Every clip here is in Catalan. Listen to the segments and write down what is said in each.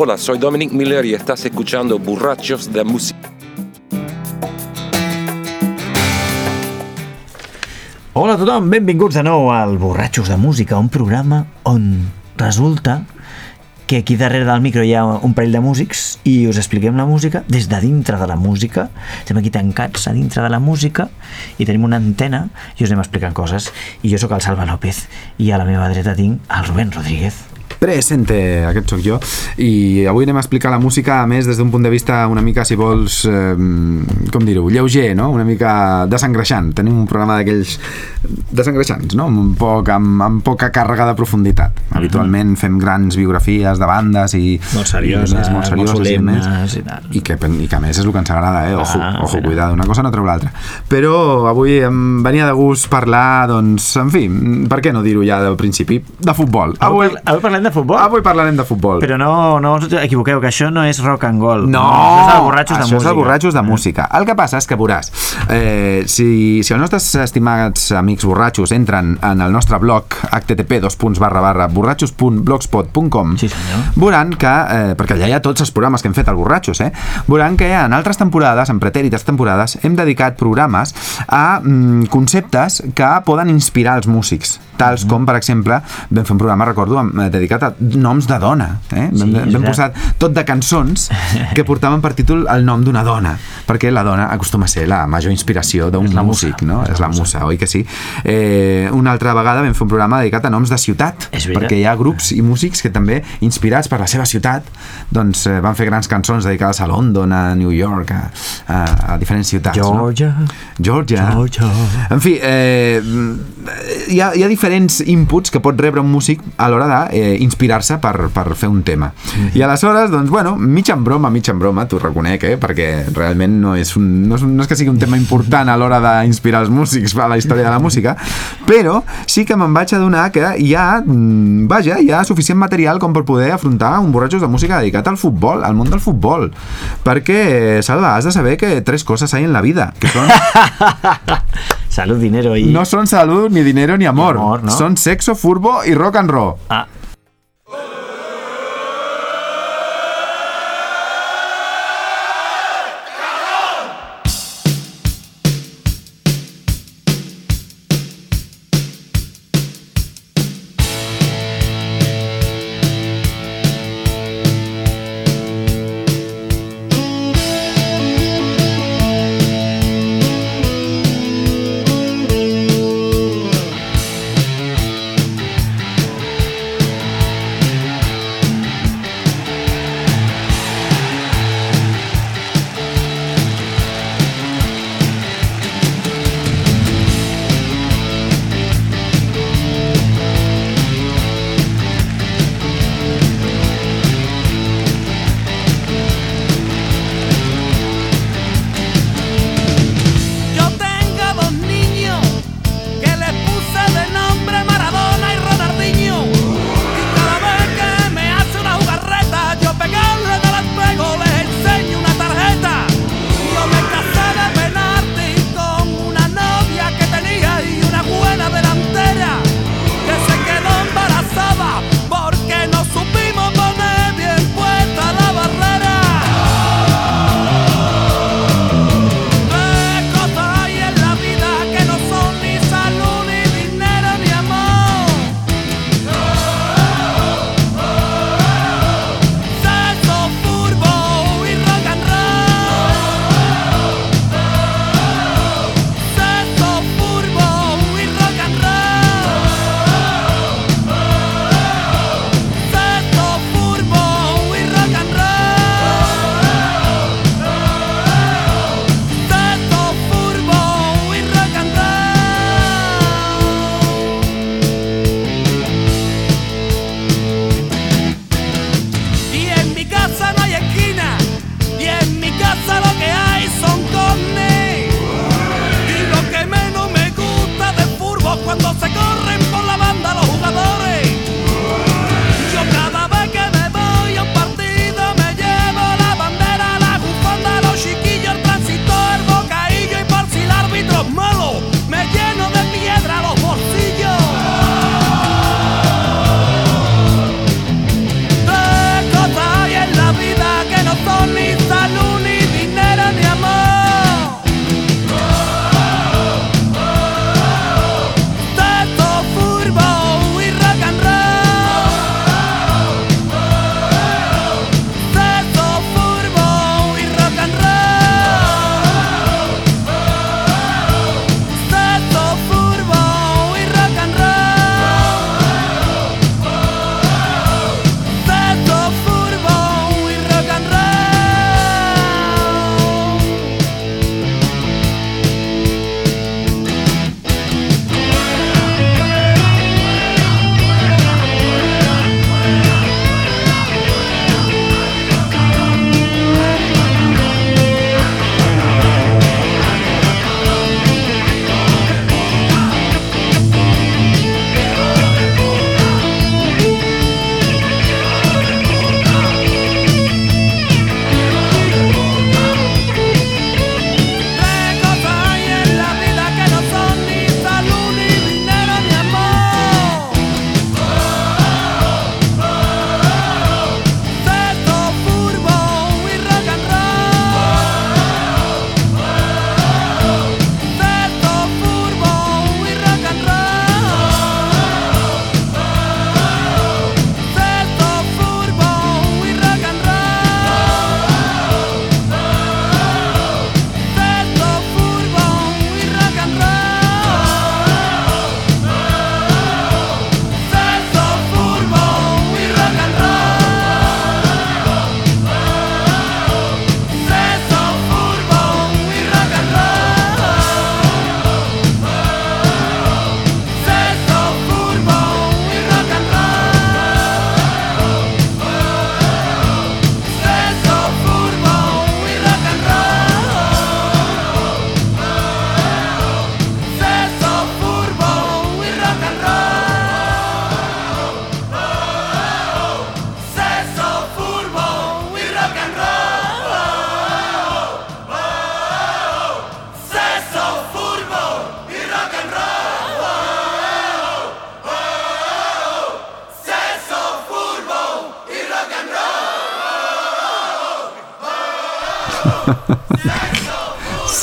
Hola, soy Dominic Miller y estás escuchando Burrachos de Música. Hola a tothom, benvinguts de nou al Borratxos de Música, un programa on resulta que aquí darrere del micro hi ha un parell de músics i us expliquem la música des de dintre de la música. Estem aquí tancats a dintre de la música i tenim una antena i us anem explicant coses. I jo sóc el Salva López i a la meva dreta tinc el Rubén Rodríguez. Presente, aquest sóc jo i avui anem a explicar la música a més des d'un punt de vista una mica, si vols eh, com dir-ho, lleuger no? una mica desengreixant, tenim un programa d'aquells desengreixants, no? un poc, amb, amb poca càrrega de profunditat Mhm. habitualment fem grans biografies de bandes i, Molt serioses, i més, molt serioses molt solemnes més, i tal. i, que, i que a més és el que ens agrada eh? ojo, Ah, ojo cuidado, una cosa no treu l'altra però avui em venia de gust parlar doncs, en fi, per què no dir-ho ja del principi, de futbol Avui, avui, avui parlem de futbol? Avui parlarem de futbol. Però no, no us equivoqueu, que això no és rock and roll. No, això és el borratxos de això música. és el borratxos de música. El que passa és que veuràs, eh, si, si els nostres estimats amics borratxos entren en el nostre blog http borratxos.blogspot.com Sí, senyor. veuran que, eh, perquè allà hi ha tots els programes que hem fet al borratxos, eh, veuran que en altres temporades, en pretèrites temporades, hem dedicat programes a mm, conceptes que poden inspirar els músics, tals com, per exemple, vam fer un programa, recordo, eh, dedicat a noms de dona. Eh? Sí, vam, vam posar tot de cançons que portaven per títol el nom d'una dona, perquè la dona acostuma a ser la major inspiració d'un la músic, no? És És la la musa, oi que sí? Eh, una altra vegada vam fer un programa dedicat a noms de ciutat, perquè hi ha grups i músics que també, inspirats per la seva ciutat, doncs eh, van fer grans cançons dedicades a London, a New York, a, a, a diferents ciutats. Georgia. No? Georgia. Georgia. En fi, eh, hi, ha, hi ha diferents inputs que pot rebre un músic a l'hora d'inspirar-se per, per fer un tema. I aleshores, doncs, bueno, mig en broma, mig en broma, t'ho reconec, eh, perquè realment no és, un, no, és no és que sigui un tema important a l'hora d'inspirar els músics a la història de la música, però sí que me'n vaig adonar que hi ha, mm, vaja, hi ha suficient material com per poder afrontar un borratxos de música dedicat al futbol, al món del futbol. Perquè, Salva, has de saber que tres coses hay en la vida, que són Salud, dinero i... no son salud, ni dinero, ni amor. Ni amor, ¿no? Son sexo, furbo y rock and roll. Ah,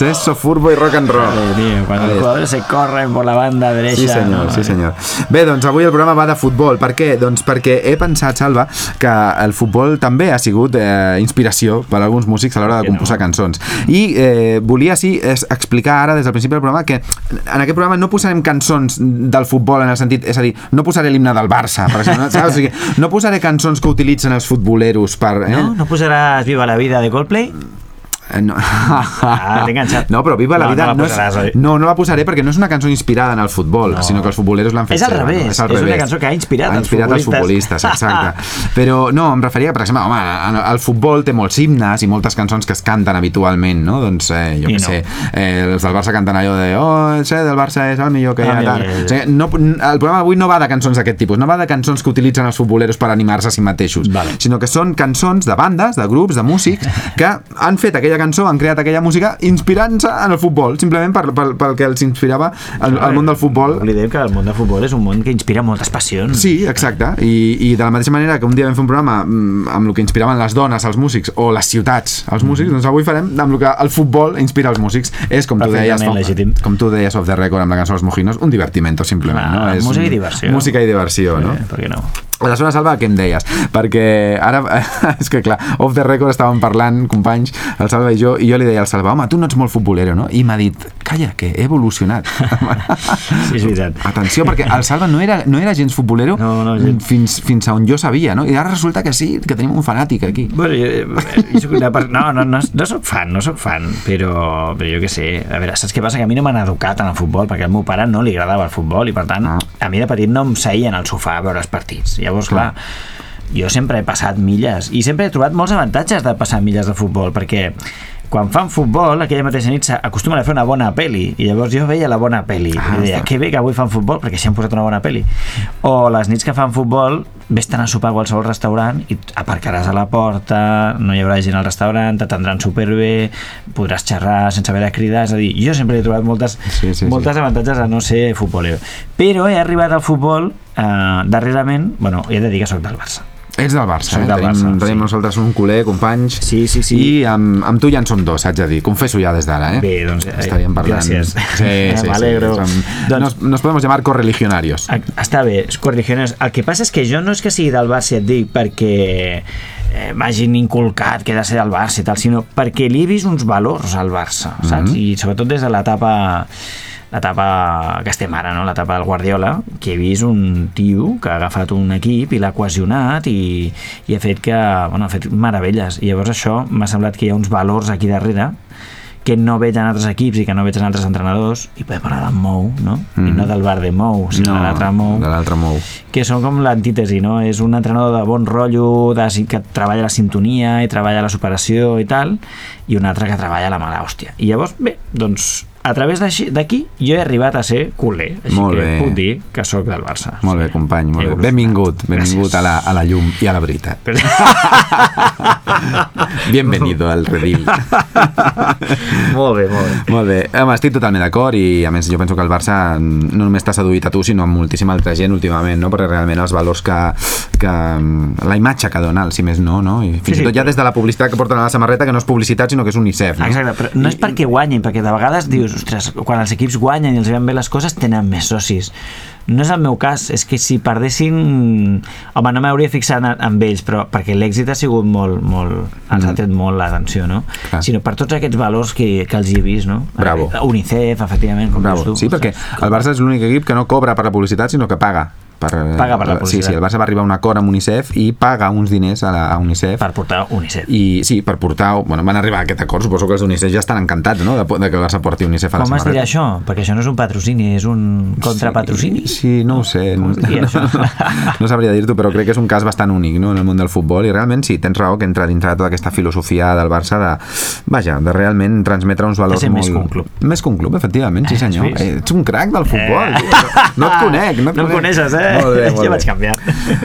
Sesso, furbo i rock and roll. Dios mío, cuando los jugadores se corren por la banda derecha. Sí senyor, no, sí senyor. Bé, doncs avui el programa va de futbol. Per què? Doncs perquè he pensat, Salva, que el futbol també ha sigut eh, inspiració per a alguns músics a l'hora de Que no. composar cançons. I eh, volia, sí, es, explicar ara des del principi del programa que en aquest programa no posarem cançons del futbol en el sentit, és a dir, no posaré l'himne del Barça, per exemple, saps? O sigui, no posaré cançons que utilitzen els futboleros per... Eh? ¿No? ¿No pusieras Viva la Vida de Coldplay? Eh, No. Ah, t'he enganxat. No, però Viva la No, vida no la no, posaràs, oi? és, no, no la posaré perquè no és una cançó inspirada en el futbol, No. sinó que els futboleros l'han fet És al seva, revés, no? és una cançó que ha inspirat ha els inspirat els futbolistes, futbolistes. exacte. Però no, em referia, per exemple, home, el futbol té molts himnes i moltes cançons que es canten habitualment, no? Doncs, eh, jo I què no. sé, eh, els del Barça canten allò de oh, el ser del Barça és el millor que hi ha, Ah, tal. O sigui, no, el programa d'avui no va de cançons d'aquest tipus, no va de cançons que utilitzen els futboleros per animar-se a si mateixos, Vale. sinó que són cançons de bandes, de grups, de músics, que han fet aquella cançó, han creat aquella música inspirant-se en el futbol, simplement per, per, pel que els inspirava el, el món del futbol. No oblidem que el món del futbol és un món que inspira moltes passions. Sí, exacte. I, I de la mateixa manera que un dia vam fer un programa mm, amb el que inspiraven les dones, els músics, o les ciutats, els músics, doncs avui farem amb el que el futbol inspira els músics. És, com tu deies, legítim. com tu deies off the record amb la cançó Els Mojinos, un divertimento, simplement. Ah, no? És música i diversió. Música i diversió, no? Eh, per què no? Aleshores, Salva, què em deies? Perquè ara, és que clar, off the record estàvem parlant, companys, el Salva i jo, i jo li deia al Salva, home, tu no ets molt futbolero, no? I m'ha dit, calla, que he evolucionat. Sí, és veritat. Atenció, perquè el Salva no era, no era gens futbolero No, no, gens. fins, fins a on jo sabia, no? I ara resulta que sí, que tenim un fanàtic aquí. Bueno, jo, jo soc una per... no, no, no, no soc fan, no soc fan, però, però jo què sé, a veure, saps què passa? Que a mi no m'han educat en el futbol, perquè al meu pare no li agradava el futbol i per tant, Ah. a mi de petit no em seien al sofà a veure els partits. Llavors, clar, jo sempre he passat milles i sempre he trobat molts avantatges de passar milles de futbol, perquè quan fan futbol, aquella mateixa nit s'acostumen a fer una bona peli i llavors jo veia la bona peli Ah, i deia, que bé que avui fan futbol perquè així han posat una bona peli o les nits que fan futbol vés-te'n a sopar a qualsevol restaurant i aparcaràs a la porta no hi haurà gent al restaurant, t'atendran superbé podràs xerrar sense haver de cridar. És a dir, jo sempre he trobat moltes, Sí, sí, sí. moltes avantatges a no ser futbolero. Però he arribat al futbol eh, darrerament, bueno, he de dir que soc del Barça Ets del Barça, Soc eh? del tenim, Barça, tenim sí. nosaltres un culer, companys. Sí, sí, sí. I amb, amb tu ja en som dos, haig de dir. Confesso ja des d'ara, eh? Bé, doncs, eh, Estaríem parlant... gràcies. Sí, sí, sí. M'alegro. Som... Doncs- Nos, nos podemos llamar correligionarios. Ah, Està bé, és correligiones. El que passa és que jo no és que sigui del Barça, et dic, perquè eh, m'hagin inculcat que he de ser del Barça i tal, sinó perquè li he vist uns valors al Barça, saps? Mhm. I sobretot des de l'etapa l'etapa que estem ara, no? l'etapa del Guardiola, que he vist un tio que ha agafat un equip i l'ha cohesionat i, i ha fet que, bueno, ha fet meravelles. I llavors això m'ha semblat que hi ha uns valors aquí darrere que no veig en altres equips i que no veig en altres entrenadors i podem parlar d'en Mou, no? I Mhm. no del bar de Mou, sinó de l'altre Mou de l'altre Mou. que són com l'antítesi, no? És un entrenador de bon rotllo, de, que treballa la sintonia i treballa la superació i tal, i un altre que treballa la mala hòstia. I llavors, bé, doncs, a través d'aquí jo he arribat a ser culer, així Molt que bé. puc dir que sóc del Barça. Molt bé, company, molt bé. Benvingut, benvingut Gràcies. a la, a la llum i a la veritat. Bienvenido al redil. molt bé, molt bé. Molt bé, home, estic totalment d'acord i a més jo penso que el Barça no només t'ha seduït a tu sinó a moltíssima altra gent últimament, no? perquè realment els valors que, que la imatge que dona, si més no, no? i fins Sí, i sí. tot ja des de la publicitat que porten a la samarreta que no és publicitat sinó que és UNICEF no? Exacte, però no és perquè guanyin, perquè de vegades dius, ostres, quan els equips guanyen i els van bé les coses, tenen més socis. No és el meu cas, és que si perdessin... Home, no m'hauria fixat en, en ells, però perquè l'èxit ha sigut molt, molt... els ha tret molt l'atenció, no? Mm. Clar. Sinó per tots aquests valors que, que els hi he vist, no? Bravo. UNICEF, efectivament, com Bravo. dius tu. Sí, perquè el Barça és l'únic equip que no cobra per la publicitat sinó que paga per, Paga per la Sí, publicitat. sí, el Barça va arribar a un acord amb UNICEF i paga uns diners a, la, a UNICEF Per portar UNICEF. i sí, per portar, bueno, van arribar a aquest acord, suposo que els d'UNICEF ja estan encantats, no?, de, de que el Barça porti UNICEF a la Com es dirà això? Perquè això no és un patrocini, és un contrapatrocini. Sí, no ho sé. No, això? no sabria dir-t'ho, però crec que és un cas bastant únic no, en el món del futbol i realment sí, tens raó que entra dintre de tota aquesta filosofia del Barça de, vaja, de realment transmetre uns valors molt... més que un club. Més que un club, efectivament, sí Eh, senyor. Eh, ets un crac del futbol, tio. No et conec, no et No conec. coneixes, eh? Molt bé, molt ja bé. vaig canviar.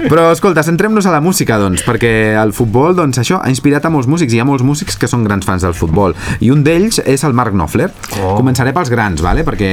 Però, escolta, centrem-nos a la música, doncs, perquè el futbol, doncs, això ha inspirat a molts músics, i hi ha molts músics que són grans fans del futbol. I un d'ells és el Mark Knopfler. Oh. Començaré pels grans, vale? perquè,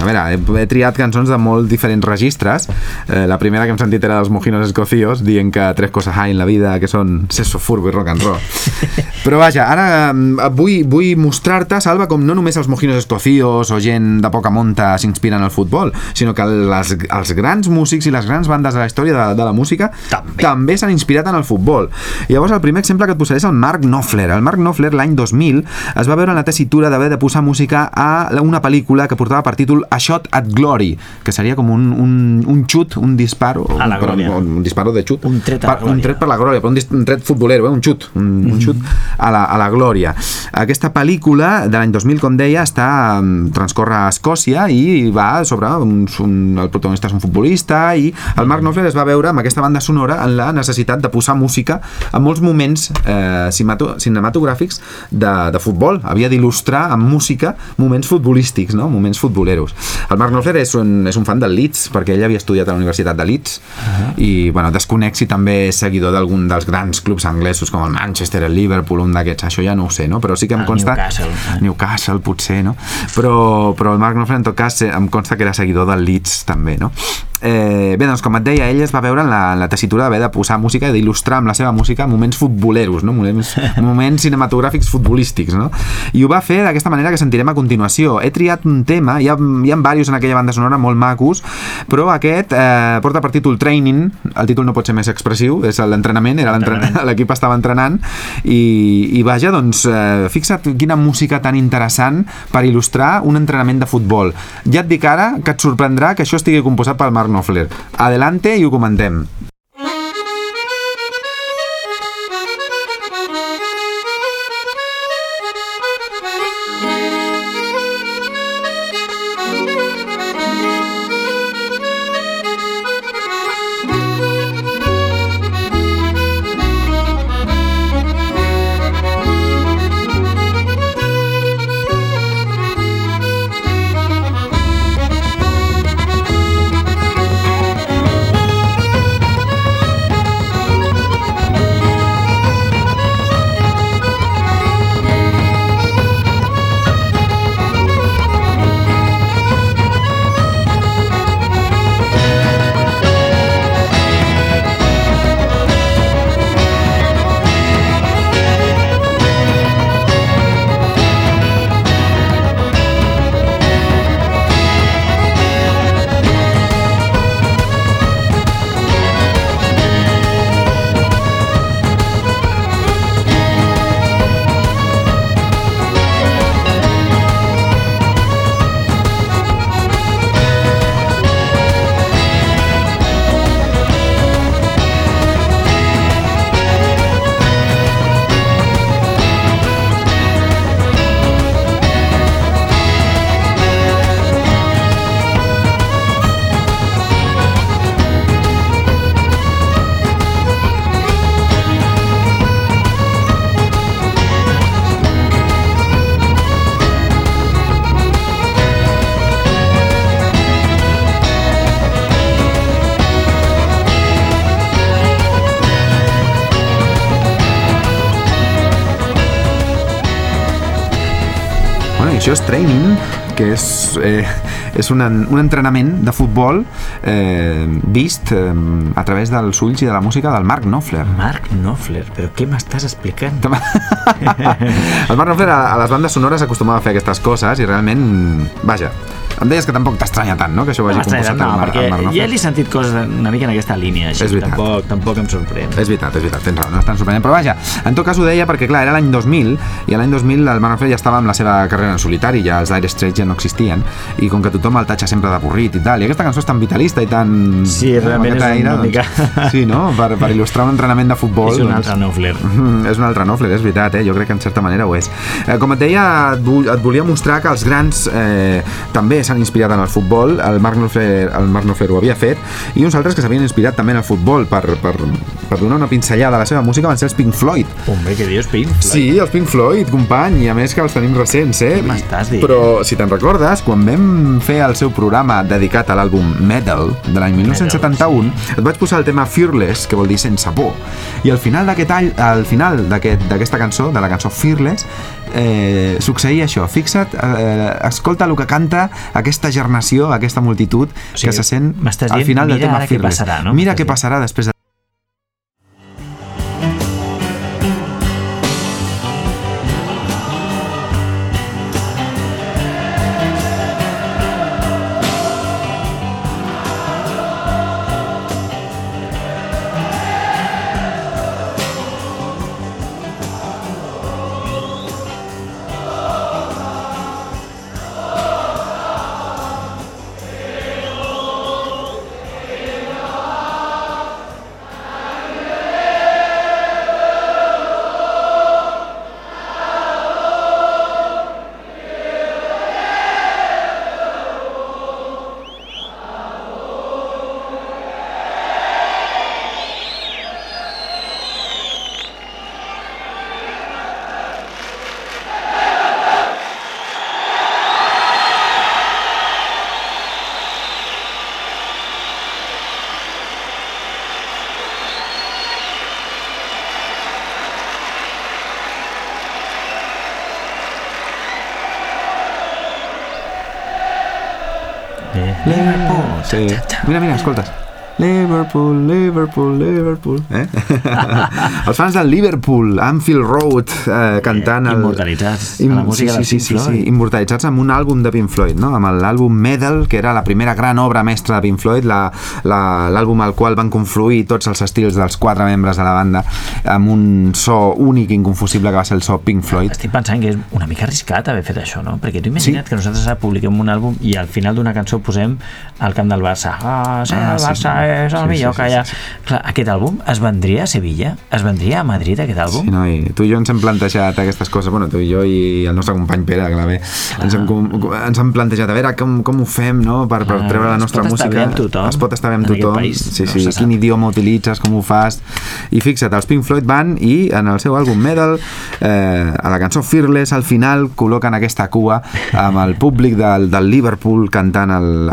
a veure, he, he triat cançons de molt diferents registres. Eh, la primera que hem sentit era dels Mojinos Escocios, dient que tres coses hay en la vida, que són sexo, furbo i rock and roll. Però vaja, ara eh, vull, vull mostrar-te, Salva, com no només els Mojinos Escocios o gent de poca monta s'inspiren al futbol, sinó que les, els grans músics i les grans bandes de la història de, de la música També. també s'han inspirat en el futbol. Llavors, el primer exemple que et posaré és el Mark Knopfler. El Mark Knopfler, l'any 2000, es va veure en la tessitura d'haver de posar música a una pel·lícula que portava per títol A Shot at Glory, que seria com un, un, un xut, un disparo... A la glòria. un, un disparo de xut. Un tret Per- Un glòria. tret per la glòria, però un, dis- un tret futbolero, eh? un xut, un, un Mhm. xut a la, a la glòria. Aquesta pel·lícula de l'any 2000, com deia, està mm, transcorre a Escòcia i va sobre un, un, el protagonista és un futbolista i el Mark Knopfler es va veure amb aquesta banda sonora en la necessitat de posar música en molts moments eh, cinematogràfics de, de futbol. Havia d'il·lustrar amb música moments futbolístics, no? moments futboleros. El Mark Knopfler és un, és un fan del Leeds, perquè ell havia estudiat a la Universitat de Leeds i bueno, desconec si també és seguidor d'algun dels grans clubs anglesos com el Manchester, el Liverpool, un d'aquests, això ja no ho sé, no? però sí que em El consta... Newcastle, eh? Newcastle, potser, no? Però, però el Mark Knopfler, en tot cas, eh, em consta que era seguidor del Leeds, també, no? Eh, bé, doncs, com et deia, ell es va veure en la, en la tessitura d'haver de posar música i d'il·lustrar amb la seva música moments futboleros, no? Moments, moments cinematogràfics futbolístics, no? I ho va fer d'aquesta manera que sentirem a continuació. He triat un tema, hi ha, hi ha diversos en aquella banda sonora molt macos, però aquest eh, porta per títol Training, el títol no pot ser més expressiu, és l'entrenament, era l'equip estava entrenant, i, i vaja, doncs, eh, fixa't quina música tan interessant per il·lustrar un entrenament de futbol. Ja et dic ara que et sorprendrà que això estigui composat pel Mark Knopfler. Adelante i ho comentem. Això és training, que és, eh, és un, un entrenament de futbol eh, vist eh, a través dels ulls i de la música del Mark Knopfler. Mark Knopfler, però què m'estàs explicant? El Mark Knopfler a, a les bandes sonores acostumava a fer aquestes coses i realment, vaja, em deies que tampoc t'estranya tant, no?, que això No vagi m'estranya, composat no, al Mark, perquè ja li he sentit coses una mica en aquesta línia, així És veritat. tampoc, tampoc em sorprèn. És veritat, és veritat, tens raó, no és tan sorprenent. Però vaja, en tot cas ho deia perquè, clar, era l'any 2000 i l'any 2000 el Manfred ja estava amb la seva carrera en solitari, ja els Dire Straits ja no existien i com que tothom el tatxa sempre d'avorrit i tal, i aquesta cançó és tan vitalista i tan... Sí, amb realment és una doncs, mica- Sí, no? Per, per il·lustrar un entrenament de futbol... És un doncs, altre. Mm, és un altre Knopfler, és veritat, eh? jo crec que en certa manera ho és. Eh, com et deia, et, et volia mostrar que els grans eh, també s'han inspirat en el futbol, el Marc Knopfler, el Marc Knopfler ho havia fet, i uns altres que s'havien inspirat també en el futbol per, per, per donar una pinzellada a la seva música van ser els Pink Floyd. Hombre, que dius Pink Floyd. Sí, els Pink Floyd, company, i a més que els tenim recents, eh? Què m'estàs dient? Però, si te'n recordes, quan vam fer el seu programa dedicat a l'àlbum Metal de l'any 1971, et vaig posar el tema Fearless, que vol dir sense por. I al final d'aquest all, al final d'aquest- d'aquesta cançó, de la cançó Fearless, eh, succeïa això. Fixa't, eh, escolta el que canta aquesta gernació, aquesta multitud O sigui, que se sent al final del tema Fearless. passarà, no? Mira què passarà després de Mira, mira, escoltes. Liverpool, Liverpool, Liverpool. Eh? Els fans del Liverpool, Anfield Road, eh, cantant... El... Immortalitzats a la música sí, sí, Pink sí, Floyd. Sí, immortalitzats amb un àlbum de Pink Floyd, no? amb l'àlbum Medal, que era la primera gran obra mestra de Pink Floyd, la- la- l'àlbum al qual van confluir tots els estils dels quatre membres de la banda amb un so únic i inconfusible que va ser el so Pink Floyd. Estic pensant que és una mica arriscat haver fet això, no? Perquè tu imagina't que nosaltres publiquem un àlbum i al final d'una cançó posem al camp del Barça. Ah, sí, Ah, el sí, Barça sí. és el Sí, millor sí, que sí, hi ha. sí, Clar, aquest àlbum es vendria a Sevilla? Es vendria a Madrid, aquest àlbum? Sí, no, i tu i jo ens hem plantejat aquestes coses, bueno, tu i jo i el nostre company Pere, que bé, ens hem, ens hem plantejat a veure com, com ho fem, no?, per, per Clar, treure la es nostra pot estar música. bé amb tothom, es pot estar bé amb tothom. país, sí, no sí, sap. quin idioma utilitzes, com ho fas. I fixa't, els Pink Floyd van i en el seu àlbum Medal, eh, a la cançó Fearless, al final col·loquen aquesta cua amb el públic del, del Liverpool cantant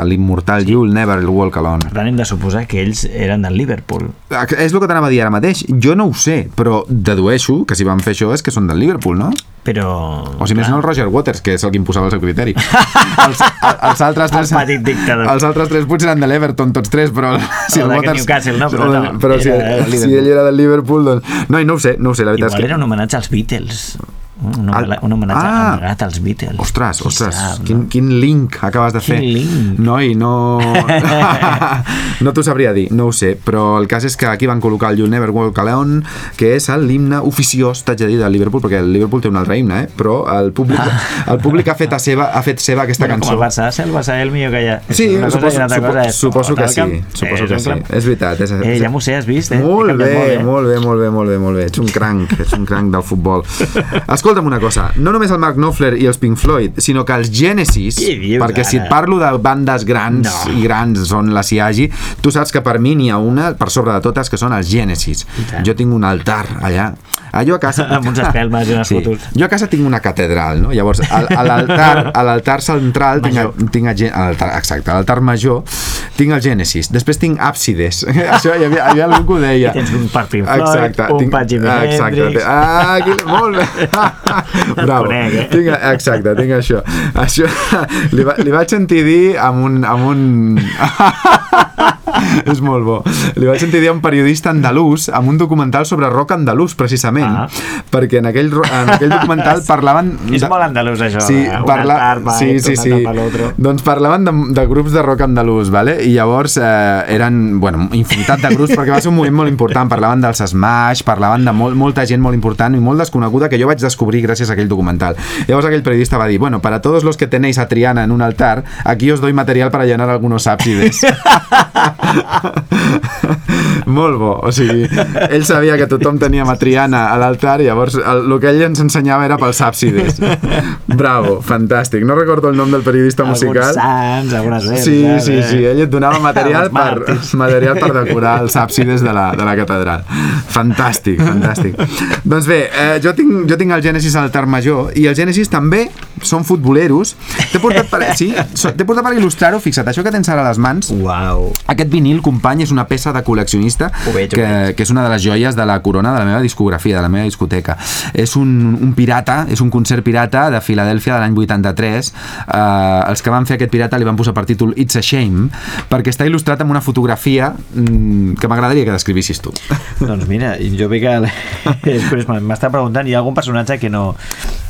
l'immortal You'll Never Walk Alone. Per tant, hem de suposar que ells eren del Liverpool. És el que t'anava a dir ara mateix. Jo no ho sé, però dedueixo que si van fer això és que són del Liverpool, no? Però... O si més no el Roger Waters, que és el que imposava el seu criteri. els, els altres tres... El petit dictador. Els altres tres potser eren de l'Everton, tots tres, però... Si O d'aquest Newcastle, no, però no, però si, si ell era del Liverpool, doncs... No, i no ho sé, no ho sé, la veritat Igual és que... era un homenatge als Beatles. Un, homenatge, un homenatge Ah! amagat als Beatles. Ostres, Qui ostres, sap, quin, no? quin link acabes de Quin fer. link? No, i no... no t'ho sabria dir, no ho sé, però el cas és que aquí van col·locar el You Never Walk Alone, que és l'himne oficiós, t'haig de dir, del Liverpool, perquè el Liverpool té un altre himne, eh? però el públic, el públic ha fet a seva, ha fet seva aquesta Bueno, com cançó. el Barça, el Barça el millor que hi ha. Sí, Una cosa suposo, altra supo, cosa és suposo que sí, suposo Eh, que sí, és veritat. És, Eh, ja m'ho sé, has vist, eh? Molt bé, molt bé, molt bé, molt bé, molt bé. Ets un cranc, ets un cranc del futbol. Escolta'm una cosa, no només el Mark Knopfler i els Pink Floyd, sinó que els Genesis, dius, perquè si et ara? parlo de bandes grans No. i grans on les hi hagi, tu saps que per mi n'hi ha una per sobre de totes que són els Genesis. Jo tinc un altar allà. Ah, jo a casa... Amb uns espelmes i unes fotos. Jo a casa tinc una catedral, no? Llavors, al- a l'altar a l'altar central tinc, Major. tinc el, gen- a exacte, a l'altar major tinc el Gènesis, després tinc àpsides això hi havia, hi havia algú que ho deia. I tens un Pink Floyd, exacte, un per Jimi exacte, Hendrix. ah, aquí, molt bé. Bravo, conec, eh? tinc, exacte, tinc això. Això li, va, li vaig sentir dir amb un, amb un... és molt bo li vaig sentir dir a un periodista andalús amb un documental sobre rock andalús precisament Ah. perquè en aquell, en aquell documental parlaven És molt andalús, això, sí, eh? Parla... altar va, sí, eh, sí, sí. doncs parlaven de, de grups de rock andalús vale? i llavors eh, eren bueno, infinitat de grups perquè va ser un moviment molt important parlaven dels Smash, parlaven de molt, molta gent molt important i molt desconeguda que jo vaig descobrir gràcies a aquell documental llavors aquell periodista va dir bueno, para todos los que tenéis a Triana en un altar aquí os doy material para llenar algunos ábsides Molt bo, o sigui, ell sabia que tothom tenia Matriana a l'altar i llavors el, el que ell ens ensenyava era pels àpsides. Bravo, fantàstic. No recordo el nom del periodista musical. Alguns sants, algunes veres. Sí, eh? sí, sí, ell et donava material per, material per decorar els àpsides de la, de la catedral. Fantàstic, fantàstic. doncs bé, eh, jo, tinc, jo tinc el Gènesis a l'altar major i el Gènesis també són futboleros. T'he portat per, sí, t'he portat per il·lustrar-ho, fixa't, això que tens ara a les mans, Uau. aquest vinil, company, és una peça de col·leccionista Ho veig, ho que, que és una de les joies de la corona de la meva discografia, de la meva discoteca. És un, un pirata, és un concert pirata de Filadèlfia de l'any 83. Uh, els que van fer aquest pirata li van posar per títol It's a Shame, perquè està il·lustrat amb una fotografia mm, que m'agradaria que descrivissis tu. Doncs mira, jo veig que... és curiós, m'està preguntant, hi ha algun personatge que no...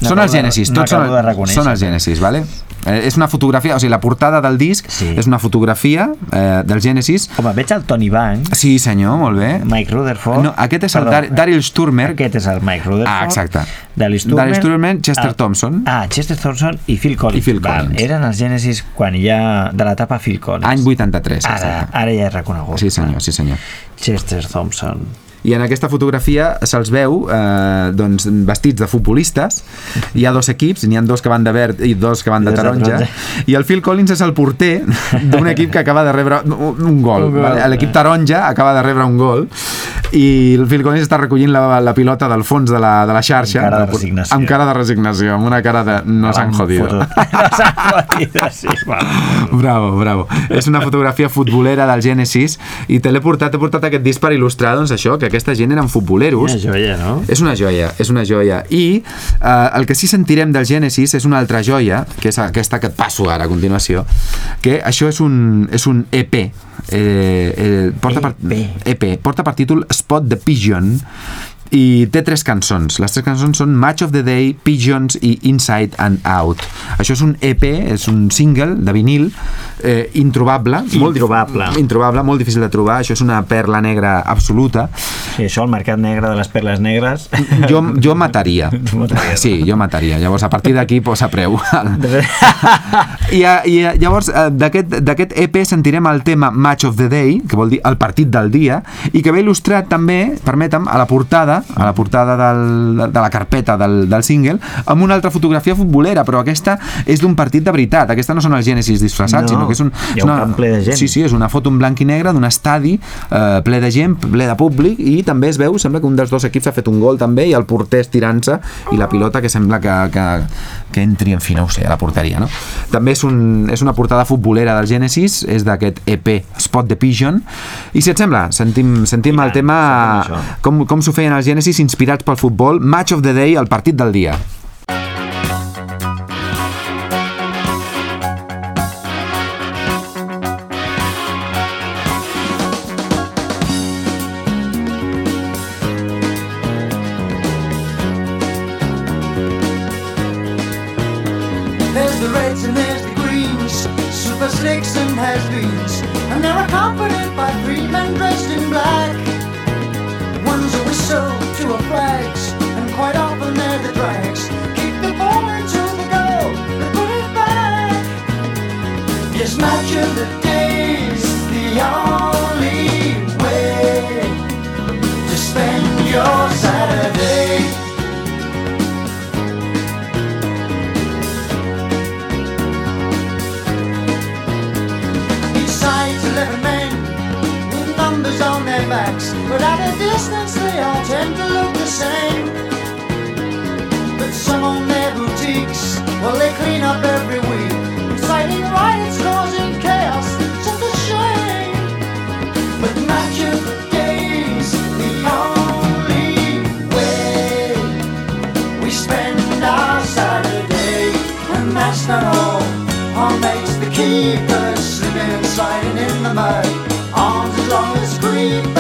no són els Genesis, no tots són, de reconèixer. són els Genesis, vale? Eh, és una fotografia, o sigui, la portada del disc Sí. és una fotografia eh, del Genesis. Home, veig el Tony Banks, Sí, senyor, molt bé. Mike Rutherford... No, aquest és el Perdó, Dar Daryl Sturmer. Aquest és el Mike Rutherford. Ah, exacte. Daryl Sturmer. Daryl Sturmer, Chester Ah, Thompson. Ah, Chester Thompson i Phil Collins. I Phil Val, Collins. eren els Genesis quan ja... de l'etapa Phil Collins. Any 83, Ara, exacte. ara ja he reconegut. Sí, senyor, sí, senyor. Chester Thompson. I en aquesta fotografia se'ls veu eh, doncs, vestits de futbolistes. Hi ha dos equips, n'hi ha dos que van de verd i dos que van de taronja. I el Phil Collins és el porter d'un equip que acaba de rebre un gol. Gol, vale? L'equip taronja acaba de rebre un gol i el Phil Collins està recollint la, la pilota del fons de la, de la xarxa. Amb cara de resignació. Amb cara de resignació, amb una cara de no s'han jodido. No s'han jodido, sí. Va. Bravo, bravo. És una fotografia futbolera del Genesis i te l'he portat, he portat aquest disc per il·lustrar doncs, això, que aquesta gent eren futboleros. Quina joia, no? És una joia, és una joia. I eh, el que sí sentirem del Genesis és una altra joia, que és aquesta que et passo ara a continuació, que això és un, és un EP. Eh, eh, porta per, EP. EP. Porta per títol Spot the Pigeon i té tres cançons. Les tres cançons són Match of the Day, Pigeons i Inside and Out. Això és un EP, és un single de vinil eh, introbable. Introbable. Molt, introbable, molt difícil de trobar. Això és una perla negra absoluta. Sí, això, el mercat negre de les perles negres... Jo, jo mataria. Tu mataries. Sí, jo mataria. Llavors, a partir d'aquí posa preu. I, i llavors, eh, d'aquest d'aquest EP sentirem el tema Match of the Day, que vol dir el partit del dia, i que ve il·lustrat també, permetem, a la portada, a la portada del, de la carpeta del, del single, amb una altra fotografia futbolera, però aquesta és d'un partit de veritat. Aquesta no són els Genesis disfressats, No, sinó que és un... hi ha és un una, ple de gent. Sí, sí, és una foto en blanc i negre d'un estadi eh, ple de gent, ple de públic i també es veu, sembla que un dels dos equips ha fet un gol també i el porter estirant-se i la pilota que sembla que, que, que entri, en fi, no ho sé, a la porteria, no? També és, un, és una portada futbolera del Genesis, és d'aquest EP Spot the Pigeon i si et sembla, sentim, sentim I el tant, tema com, com s'ho feien els Genesis inspirats pel futbol, Match of the Day, el partit del dia. free.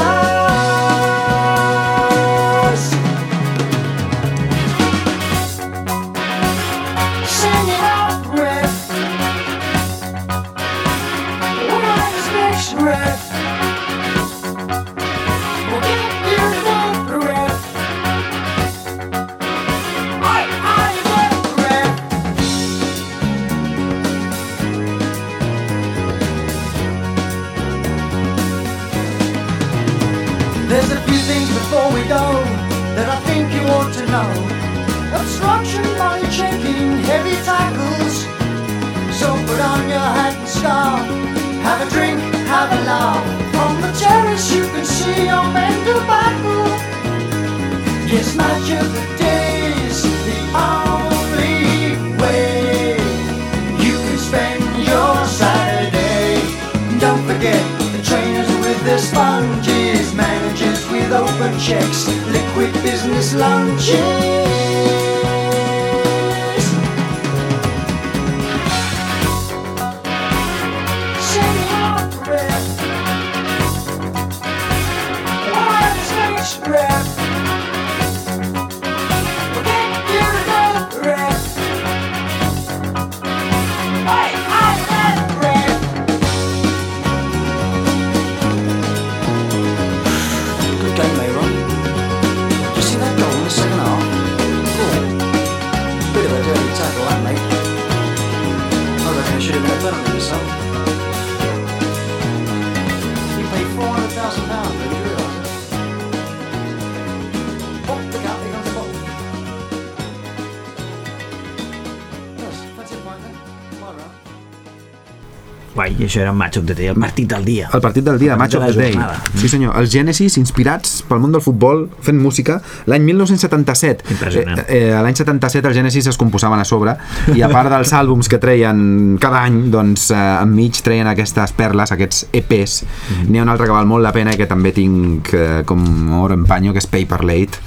Guai, i això era Match of the Day, el partit del dia. El partit del dia, El Match de of the Day. jornada. Sí senyor, els Genesis inspirats pel món del futbol fent música l'any 1977. Impressionant. Eh, eh, L'any 77 els Genesis es composaven a sobre i a part dels àlbums que treien cada any, doncs eh, enmig treien aquestes perles, aquests EPs. Mhm. N'hi ha un altre que val molt la pena i que també tinc eh, com oro en panyo, que és Paper Late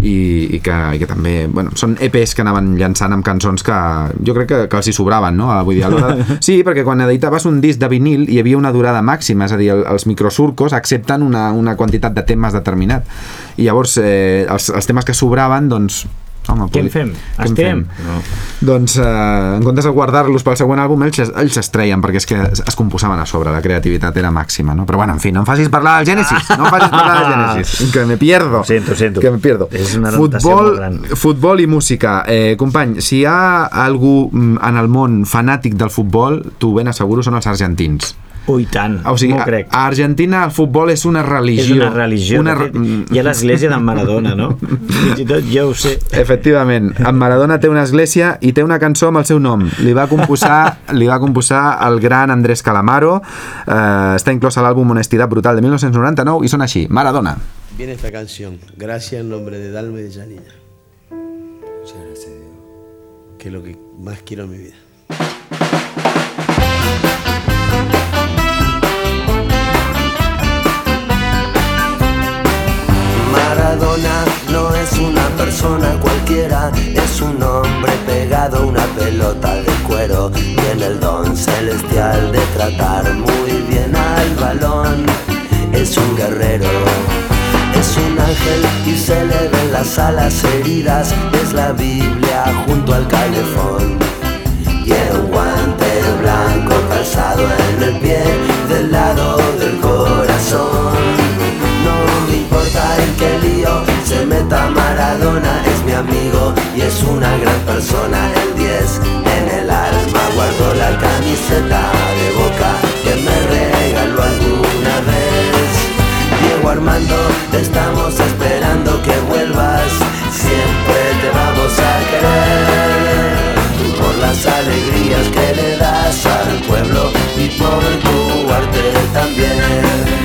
i, i, que, i que també, bueno, són EPs que anaven llançant amb cançons que jo crec que, que els hi sobraven, no? Vull dir, a l'hora de... Sí, perquè quan editaves un disc de vinil hi havia una durada màxima, és a dir, el, els microsurcos accepten una, una quantitat de temes determinat. I llavors eh, els, els temes que sobraven, doncs Home, Què en fem? què en Estem? fem? No. Doncs eh, en comptes de guardar-los pel següent àlbum ells, es- ells es treien perquè és que es, es composaven a sobre, la creativitat era màxima no? però bueno, en fi, no em facis parlar del Genesis no em facis parlar del Genesis, que me pierdo Ho sento, ho sento. que me pierdo És una futbol, gran. futbol i música eh, company, si hi ha algú mm, en el món fanàtic del futbol tu ben asseguro són els argentins Ui, tant, o sigui, m'ho crec. a Argentina el futbol és una És religió una religió. una, fet, hi ha l'església d'en Maradona, no? Fins i tot jo ho sé. Efectivament, en Maradona té una església i té una cançó amb el seu nom. Li va composar, li va composar el gran Andrés Calamaro, eh, està inclòs a l'àlbum Honestidad Brutal de 1999 i són així, Maradona. Viene esta canción, gracias en nombre de Dalma y de Janina. Muchas gracias, Dios. Que es lo que más quiero en mi vida. No es una persona cualquiera, es un hombre pegado a una pelota de cuero. Tiene el don celestial de tratar muy bien al balón. Es un guerrero, es un ángel y se le ven las alas heridas. Es la Biblia junto al calefón. Tiene un guante blanco calzado en el pie del lado del corazón. Y es una gran persona. El 10 en el alma guardo la camiseta de boca que me regaló alguna vez. Diego Armando, te estamos esperando que vuelvas, siempre te vamos a querer por las alegrías que le das al pueblo y por tu arte también.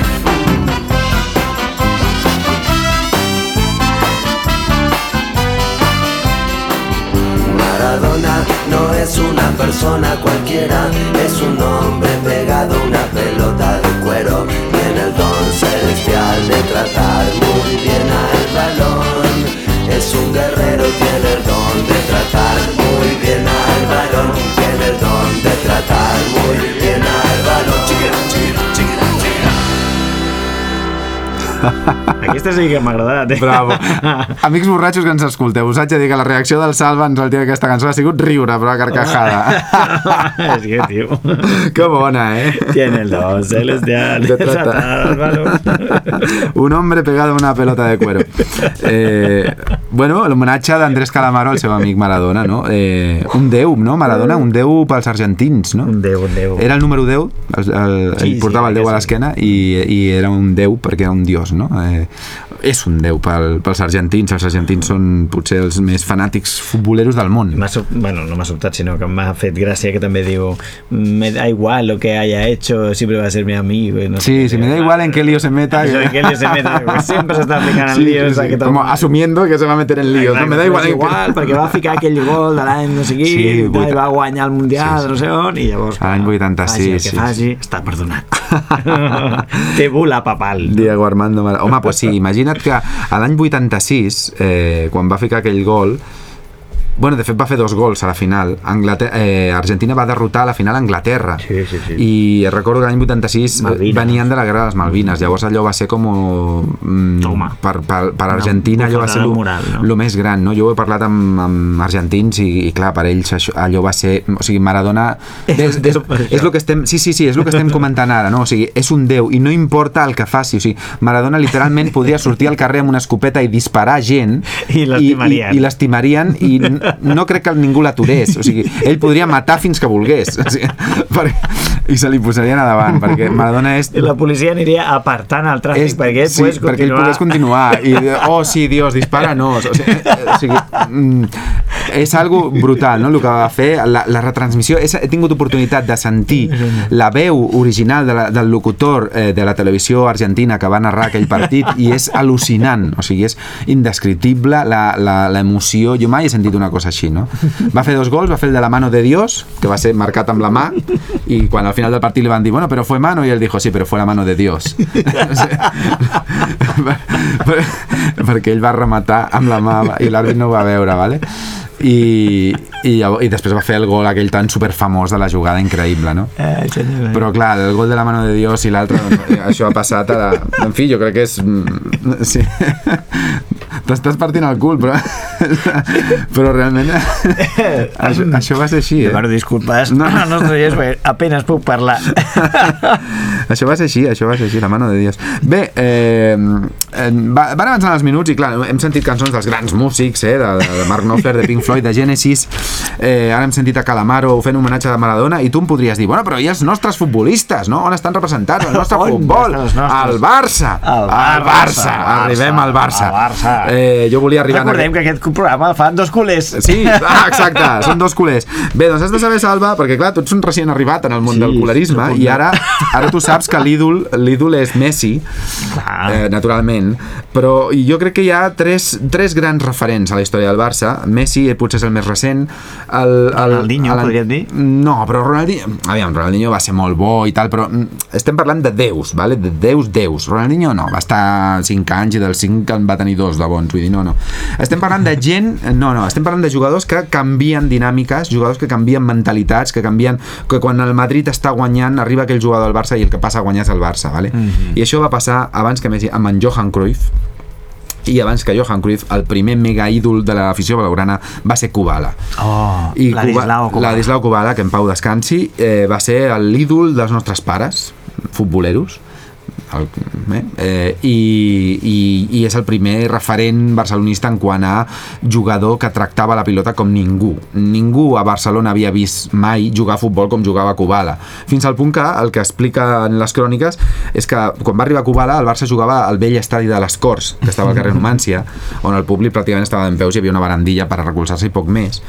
No es una persona cualquiera, es un hombre pegado a una pelota de cuero. Tiene el don celestial de tratar muy bien al balón. Es un guerrero, tiene el don de tratar muy bien al balón. Tiene el don de tratar muy bien al balón. Chiquira. Aquesta sí que m'ha agradat, eh? Bravo. Amics borratxos que ens escolteu, us haig de dir que la reacció del Salva ens al dia d'aquesta cançó ha sigut riure, però a carcajada. és que, tio... que bona, eh? Tiene el don celestial. De balón. Un hombre pegado a una pelota de cuero. Eh, bueno, l'homenatge d'Andrés Calamaro al seu amic Maradona, no? Eh, un déu, no? Maradona, un déu pels argentins, no? Un déu, un déu. Era el número 10, el, el, Sí, ell portava sí, el 10 a sí. l'esquena i, i era un déu perquè era un dios, no? Eh, és un déu pel, pels argentins. Els argentins són potser els més fanàtics futboleros del món. Bueno, no m'ha sobtat, sinó que m'ha fet gràcia que també diu me da igual lo que haya hecho, siempre va a ser mi amigo. No sé Sí, qué. sí, me da igual en qué lío se meta. De que lío se meta, que sempre s'està ficant en Sí, líos. sí, sí, aquest como asumiendo que se va a meter en líos. No, me da igual. En qué- igual, perquè va ficar aquell gol de l'any no sé qui, Sí, sí, vuita- va guanyar el Mundial, Sí, sí. no sé on, i llavors... L'any clar, 86, faci el que sí, faci, està perdonat. Té bula papal. Diego Armando Maradona. Home, pues sí, imagina't que l'any 86, eh, quan va ficar aquell gol, Bueno, de fet va fer dos gols a la final. Anglater eh, Argentina va derrotar a la final a Anglaterra. Sí, sí, sí. I recordo que l'any 86 Malvines. venien de la guerra de les Malvines. Llavors allò va ser com... Mm, Home. per, per, per Argentina allò va ser moral, no? més gran, no? Jo ho he parlat amb, amb argentins i, i clar, per ells això, allò va ser... O sigui, Maradona... És, és, és lo que estem, sí, sí, sí, és el que estem comentant ara, no? O sigui, és un déu i no importa el que faci. O sigui, Maradona literalment podria sortir al carrer amb una escopeta i disparar gent I l'estimarien. i, i i no crec que ningú l'aturés. O sigui, ell podria matar fins que volgués. O sigui, perquè, I se li posarien a davant, perquè Maradona és I la policia aniria apartant el tràfic és, perquè sí, pogués perquè ell continuar. pogués continuar i, oh sí, Dios, dispara-nos o sigui, eh, o sigui, mm, és algo brutal, no?, el que va fer la, la retransmissió, és, he tingut oportunitat de sentir la veu original de la, del locutor eh, de la televisió argentina que va narrar aquell partit i és al·lucinant, o sigui, és indescriptible l'emoció, jo mai he sentit una cosa així, no? Va fer dos gols, va fer el de la mano de Dios, que va ser marcat amb la mà, i quan al final del partit li van dir, bueno, però fue mano, i ell dijo, sí, però fue la mano de Dios. Per- per- perquè ell va rematar amb la mà i l'àrbit no ho va veure, vale? I, i, i després va fer el gol aquell tan superfamós de la jugada increïble, no? Eh, Però clar, el gol de la mano de Dios i l'altre, doncs, això ha passat a la... En fi, jo crec que és... Sí. T'estàs partint el cul, però... Però realment... Això, això va ser així, eh? Demano disculpes. No. No, no, no, no, apenas puc parlar. això va ser així, això va ser així, la mano de Dios. Bé, eh, eh, va, van avançant els minuts i clar, hem sentit cançons dels grans músics, eh, de, de Mark Knopfler, de Pink Floyd, de Genesis, eh, ara hem sentit a Calamaro fent homenatge a Maradona i tu em podries dir, bueno, però i els nostres futbolistes, no? On estan representats el nostre On futbol? Al Barça! Al Barça, Barça! al Arribem al Barça. al Barça. Eh, jo volia arribar... Recordem que aquest programa el fan dos culers. Sí, ah, exacte, són dos culers. Bé, doncs has de saber, Salva, perquè clar, tu ets un recient arribat en el món Sí, del cularisme sí, i ara ara tu saps que l'ídol l'ídol és Messi, Clar. eh, naturalment, però jo crec que hi ha tres, tres grans referents a la història del Barça. Messi eh, potser és el més recent. El, el, Ronaldinho, el- podríem dir? No, però Ronaldinho... Aviam, Ronaldinho va ser molt bo i tal, però mm, estem parlant de déus, vale? de déus, déus. Ronaldinho no, va estar 5 anys i dels 5 en va tenir dos de bons, vull dir, no, no. Estem parlant de gent... No, no, estem parlant de jugadors que canvien dinàmiques, jugadors que canvien mentalitats, que canvien... que quan el Madrid està guanyant, arriba aquell jugador al Barça i el que passa a guanyar és el Barça, vale? I això va passar abans que Messi, amb en Johan Cruyff, i abans que Johan Cruyff, el primer mega ídol de l'afició blaugrana va ser Kubala. Oh, I Ladislau Kubala. Kubala, que en pau descansi, eh, va ser l'ídol dels nostres pares, futboleros, el, eh, eh, i, i, i és el primer referent barcelonista en quant a jugador que tractava la pilota com ningú. Ningú a Barcelona havia vist mai jugar a futbol com jugava Kubala. Fins al punt que el que explica en les cròniques és que quan va arribar a Kubala el Barça jugava al vell estadi de les Corts, que estava al carrer Numància, on el públic pràcticament estava en peus i hi havia una barandilla per recolzar-se i poc més.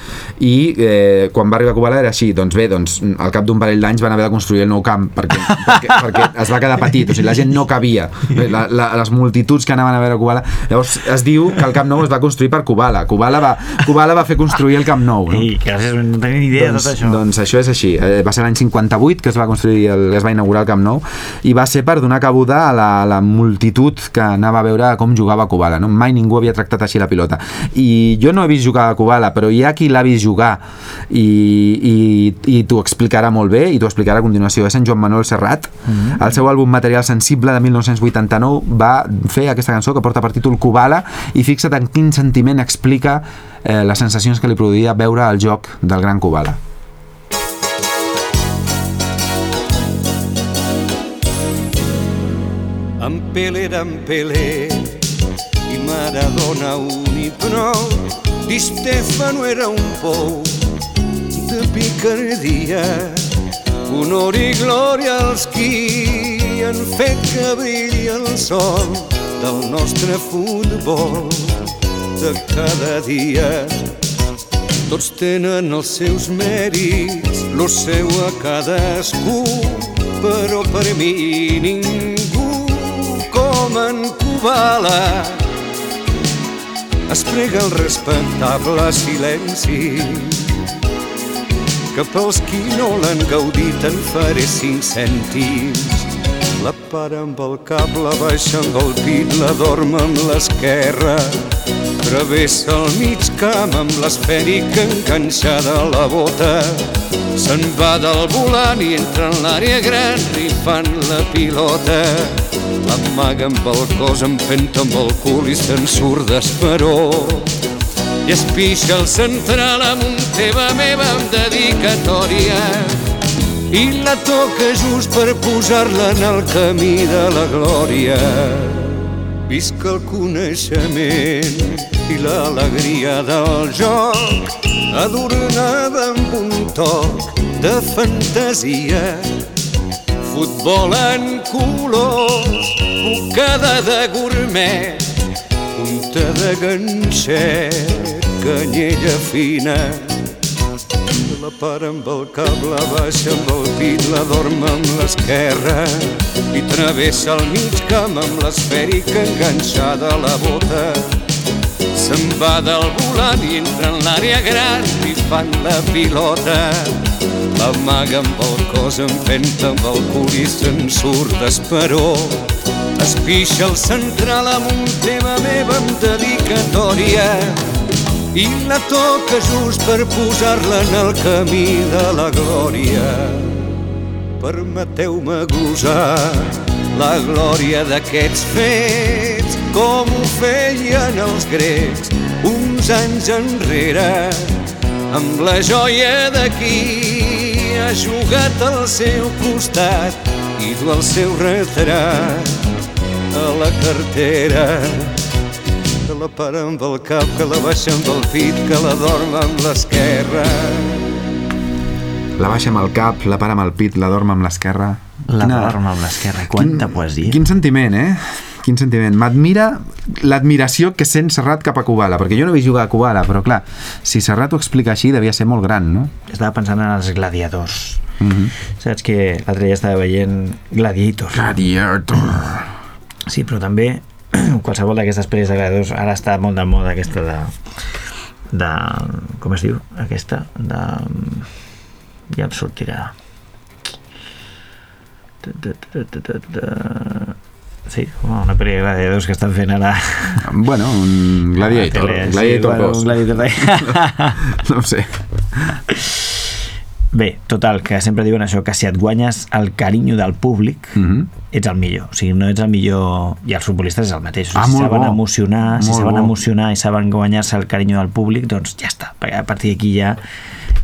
I eh, quan va arribar a Kubala era així, doncs bé, doncs, al cap d'un parell d'anys van haver de construir el nou camp perquè, perquè, perquè es va quedar petit, o sigui, la gent no cabia, la, la, les multituds que anaven a veure Kubala. Llavors es diu que el Camp Nou es va construir per Kubala. Kubala va, Kubala va fer construir el Camp Nou. No? I gràcies, no tenia ni idea de doncs, tot això. doncs això és així. Eh, va ser l'any 58 que es va construir, el, es va inaugurar el Camp Nou i va ser per donar cabuda a la, la multitud que anava a veure com jugava Kubala. No? Mai ningú havia tractat així la pilota. I jo no he vist jugar a Kubala, però hi ha qui l'ha vist jugar i, i, i t'ho explicarà molt bé i t'ho explicarà a continuació. És en Joan Manuel Serrat. Mm -hmm. El seu àlbum Material Sensible de 1989 va fer aquesta cançó que porta per títol Kubala i fixa't en quin sentiment explica eh, les sensacions que li produïa veure el joc del gran Kubala. En Pelé i Maradona un i prou. Di Stefano era un pou de picardia. Honor i glòria als qui han fet que brilli el sol. del nostre futbol de cada dia. Tots tenen els seus mèrits, lo seu a cadascú, però per mi ningú com en Kubala es prega el respectable silenci que pels qui no l'han gaudit en faré cinc cèntims. Para amb el cap, la baixa amb el pit, la dorm amb l'esquerra. Travessa el mig camp amb l'esfèrica enganxada a la bota. Se'n va del volant i entra en l'àrea gran rifant la pilota. L'amaga amb el cos, empenta amb el cul i se'n surt d'esperó. I es pixa el central amb un teva meva amb dedicatòria i la toca just per posar-la en el camí de la glòria. Visca el coneixement i l'alegria del joc, adornada amb un toc de fantasia. Futbol en colors, bocada de gourmet, punta de ganxet, canyella fina. La para amb el cap, la baixa amb el pit, la dorm amb l'esquerra i travessa el mig camp amb l'esfèrica enganxada a la bota. Se'n va del volant i entra en l'àrea gran i fan la pilota. L'amaga amb el cos, empenta amb el cul i se'n surt d'esperó. Es pixa el central amb un tema meva amb dedicatòria i la toca just per posar-la en el camí de la glòria. Permeteu-me glosar la glòria d'aquests fets com ho feien els grecs uns anys enrere amb la joia de qui ha jugat al seu costat i du el seu retrat a la cartera la para amb el cap, que la baixa amb el pit, que la dorm amb l'esquerra. La baixa amb el cap, la para amb el pit, la dorm amb l'esquerra. La Quina- dorm amb l'esquerra. Quanta poesia. Quin sentiment, eh? Quin sentiment. M'admira l'admiració que sent Serrat cap a Kubala, perquè jo no he vist jugar a Kubala, però clar, si Serrat ho explica així, devia ser molt gran, no? Estava pensant en els gladiadors. Mm -hmm. Saps que l'altre dia estava veient Gladiator. Gladiator. Sí, però també qualsevol d'aquestes pel·lis de gladiadors ara està molt de moda aquesta de, de com es diu? aquesta de ja em sortirà De- de- de- de- de- de- sí, una pel·li de gladiadors que estan fent ara Bueno, un Gladiator. Tele, sí, Gladiator bueno, 2. un gladiator no ho sé. Bé, total, que sempre diuen això, que si et guanyes el carinyo del públic, Mm -hmm. ets el millor. O sigui, no ets el millor... I els futbolistes és el mateix. O sigui, Ah, si saben bo. emocionar, si Molt saben bo. emocionar i saben guanyar-se el carinyo del públic, doncs ja està. Perquè a partir d'aquí ja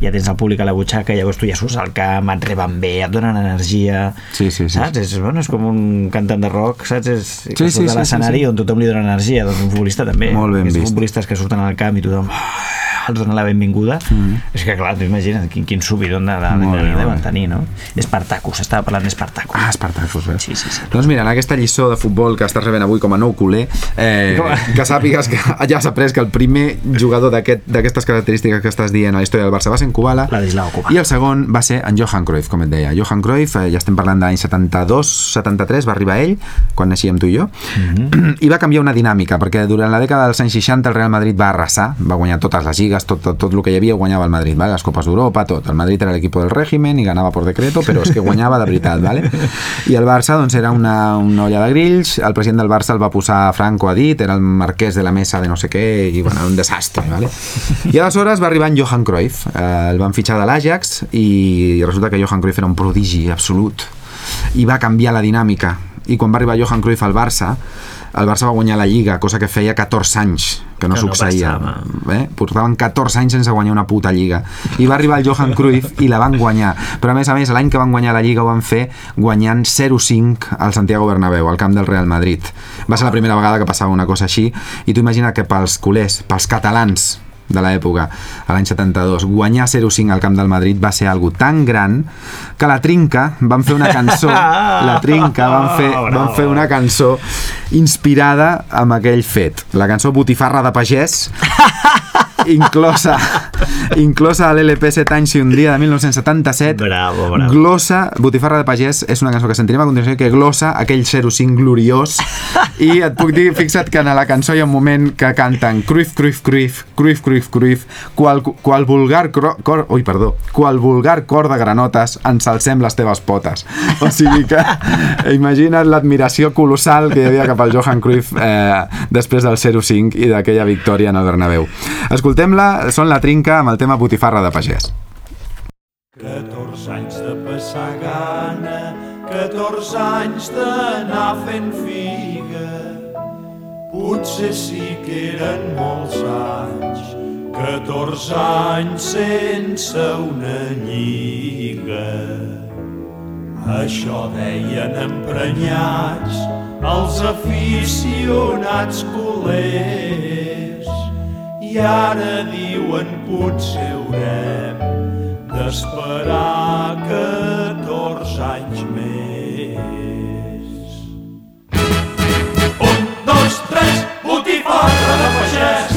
ja tens el públic a la butxaca, llavors tu ja surts al camp, et reben bé, et donen energia, Sí, sí, sí. saps? És, bueno, és com un cantant de rock, saps? És, que Sí, surt sí, a sí, l'escenari sí, sí. on tothom li dona energia, doncs un futbolista també. Molt ben Aquests vist. futbolistes que surten al camp i tothom "Ah", els dona la benvinguda, mm. és que clar, imagina't quin, quin subidon de- bé, d'adrenalina molt deuen tenir, no? Espartacus, estava parlant d'Espartacus. Ah, Espartacus, bé. Sí, sí, sí. Doncs mira, en aquesta lliçó de futbol que estàs rebent avui com a nou culer, eh, que sàpigues que ja has après que el primer jugador d'aquest- d'aquestes característiques que estàs dient a la història del Barça va ser en Kubala, Kubala. i el segon va ser en Johan Cruyff, com et deia. Johan Cruyff, eh, ja estem parlant de l'any 72-73, va arribar ell, quan naixíem tu i jo, Mhm. i va canviar una dinàmica, perquè durant la dècada dels anys 60 el Real Madrid va arrasar, va guanyar totes les lligues, tot, tot, tot el que hi havia ho guanyava el Madrid, ¿vale? les copes d'Europa, tot. El Madrid era l'equip del régimen i ganava por decreto, però és que guanyava de veritat, ¿vale? I el Barça doncs, era una, una olla de grills, el president del Barça el va posar Franco a dit, era el marquès de la mesa de no sé què, i bueno, un desastre, ¿vale? I aleshores va arribar en Johan Cruyff, eh, el van fitxar de l'Ajax i resulta que Johan Cruyff era un prodigi absolut i va canviar la dinàmica i quan va arribar Johan Cruyff al Barça el Barça va guanyar la Lliga, cosa que feia 14 anys que no Que no succeïa. passava. eh? Portaven 14 anys sense guanyar una puta Lliga. I va arribar el Johan Cruyff i la van guanyar. Però a més a més, l'any que van guanyar la Lliga ho van fer guanyant 0-5 al Santiago Bernabéu, al camp del Real Madrid. Va ser la primera vegada que passava una cosa així i tu imagina que pels culers, pels catalans, de l'època, a l'any 72. Guanyar 0-5 al camp del Madrid va ser algo tan gran que la Trinca van fer una cançó, la Trinca van fer, van fer una cançó inspirada amb aquell fet. La cançó Botifarra de Pagès, inclosa, inclosa a l'LP 7 anys i un dia de 1977. Bravo, bravo. Glossa, Botifarra de Pagès és una cançó que sentirem a continuació que glossa aquell 05 gloriós i et puc dir, fixa't que en la cançó hi ha un moment que canten Cruyff, Cruyff, Cruyff, Cruyff, Cruyff, Cruyff qual, qual vulgar cro, cor, ui, perdó, qual vulgar cor de granotes ensalcem les teves potes o sigui que imagina't l'admiració colossal que hi havia cap al Johan Cruyff eh, després del 0-5 i d'aquella victòria en el Bernabéu escoltem-la, són la trinca amb el tema Botifarra de Pagès 14 anys de passar gana, 14 anys d'anar fent figa. Potser sí que eren molts anys, 14 anys sense una lliga. Això deien emprenyats els aficionats culers ara diuen potser haurem d'esperar 14 anys més. Un, dos, tres, botifarra de pagès.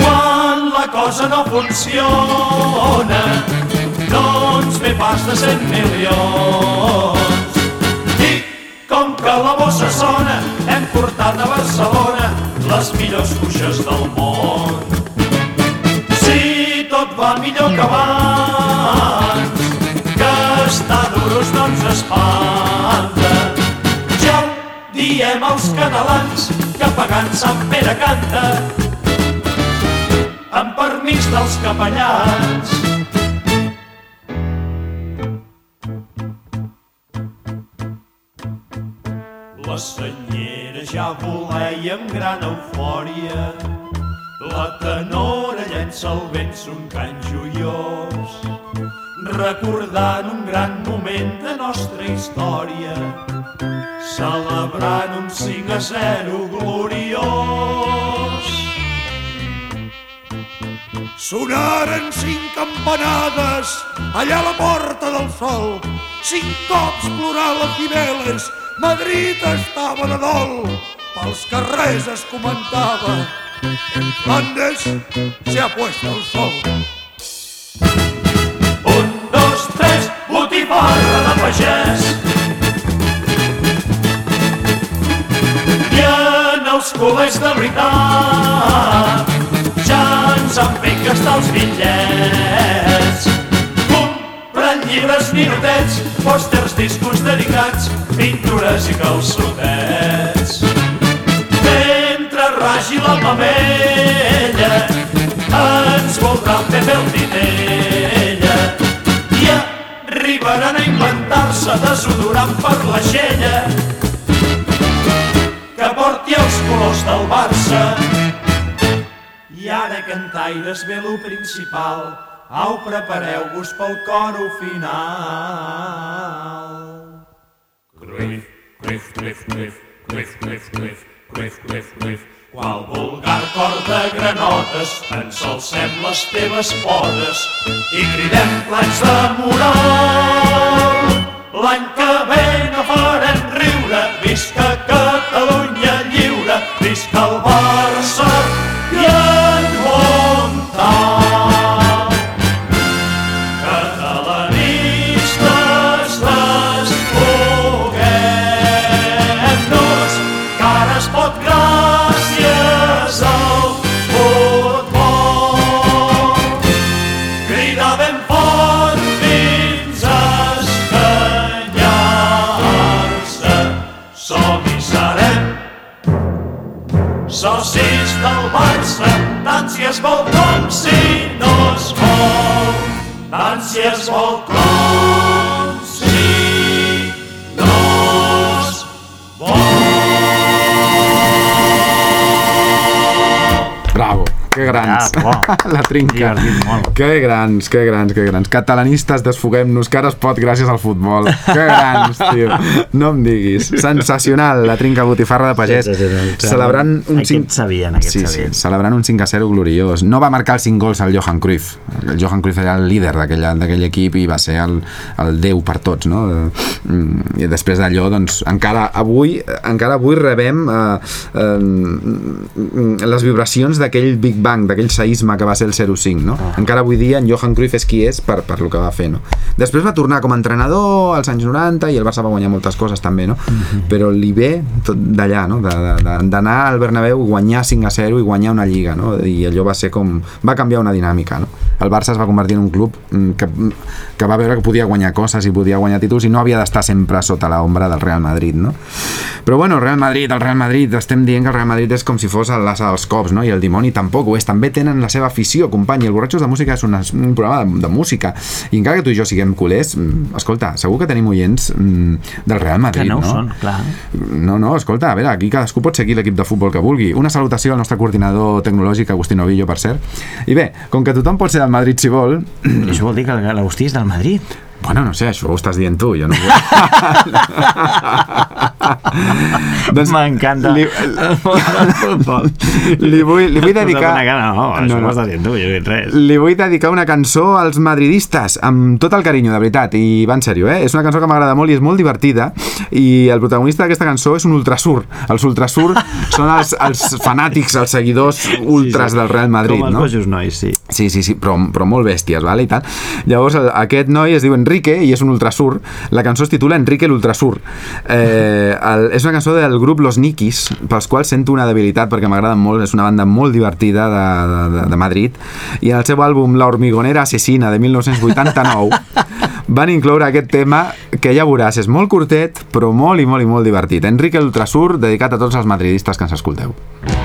Quan la cosa no funciona, ens ve pas de cent milions. Com que la bossa sona, hem portat a Barcelona les millors cuixes del món. Si tot va millor que abans, que estar duros no ens espanta. Ja ho diem els catalans, que pagant Sant Pere canta, amb permís dels capellans. La senyera ja voleia amb gran eufòria, la tenora llença al vent son cant joiós, recordant un gran moment de nostra història, celebrant un 5 a 0 gloriós. Sonaren cinc campanades allà a la Porta del Sol. Cinc cops plorar la Cibeles, Madrid estava de dol. Pels carrers es comentava en Flandes se ha puesto el sol. Un, dos, tres, botifarra de pagès. I en els col·legs de veritat ja ens han fet gastar els bitllets. Comprant llibres, ninotets, pòsters, discos dedicats, pintures i calçotets. Mentre ragi la mamella, ens voldran fer fer el titella i arribaran a inventar-se desodorant per la xella que porti els colors del Barça. I ara, cantaires, ve lo principal. Au, prepareu-vos pel coro final. Cruyff, Cruyff, Cruyff, Cruyff, Cruyff, Cruyff, Cruyff, Cruyff, Cruyff, Cruyff. Qual vulgar cor de granotes, ensalcem les teves podes i cridem plats de moral. L'any que ve no farem riure, visca Catalunya lliure, visca el Barça en La trinca. Divertit. Que grans, que grans, que grans. Catalanistes, desfoguem-nos, que ara es pot gràcies al futbol. Que grans, tio. No em diguis. Sensacional, la trinca botifarra de pagès. Sensacional. Celebrant un Aquests 5... sabien, aquests sí, sabien. Sí, celebrant un 5 a 0 gloriós. No va marcar els 5 gols al Johan Cruyff. El Johan Cruyff era el líder d'aquell equip i va ser el, el déu per tots, no? Mm, I després d'allò, doncs, encara avui, encara avui rebem eh, eh, les vibracions d'aquell Big Bang, d'aquell seisme que va ser el 05, no? Ah. Encara avui dia en Johan Cruyff és qui és per, per lo que va fer, no? Després va tornar com a entrenador als anys 90 i el Barça va guanyar moltes coses també, no? Mhm. Però li ve tot d'allà, no? D'anar al Bernabéu i guanyar 5 a 0 i guanyar una lliga, no? I allò va ser com... va canviar una dinàmica, no? El Barça es va convertir en un club mm, que, que va veure que podia guanyar coses i podia guanyar títols i no havia d'estar sempre sota l'ombra del Real Madrid, no? Però bueno, el Real Madrid, el Real Madrid, estem dient que el Real Madrid és com si fos l'asa dels cops, no? I el dimoni tampoc ho és. També tenen la seva afició, company. El Borratxos de Música és una, un programa de, de música. I encara que tu i jo siguem culers, mm, escolta, segur que tenim oients mm, del Real Madrid, Que no no? són, clar. No, no, escolta, a veure, aquí cadascú pot seguir l'equip de futbol que vulgui. Una salutació al nostre coordinador tecnològic, Agustí Novillo, per cert. I bé, com que tothom pot ser del Madrid si vol, I això vol dir que l'Agustí és del Madrid. Bueno, no sé, això ho estàs dient tu, jo no ho vull. M'encanta li, li, vull, li vull dedicar... Cara, no, no, estàs dient tu, jo no res. Li vull dedicar una cançó als madridistes, amb tot el carinyo, de veritat, i va en sèrio, eh? És una cançó que m'agrada molt i és molt divertida, i el protagonista d'aquesta cançó és un ultrasur. Els ultrasur són els, els fanàtics, els seguidors ultras del Real Madrid, Com els no? bojos nois, sí. Sí, sí, sí, però, però molt bèsties, vale, i tal. Llavors, aquest noi es diu Enrique i és un ultrasur. La cançó es titula Enrique l'ultrasur. Eh, el, és una cançó del grup Los Nikis, pels quals sento una debilitat perquè m'agraden molt, és una banda molt divertida de, de, de, Madrid, i en el seu àlbum La hormigonera assassina de 1989 van incloure aquest tema que ja veuràs, és molt curtet, però molt i molt i molt divertit. Enrique l'ultrasur, dedicat a tots els madridistes que ens escolteu. En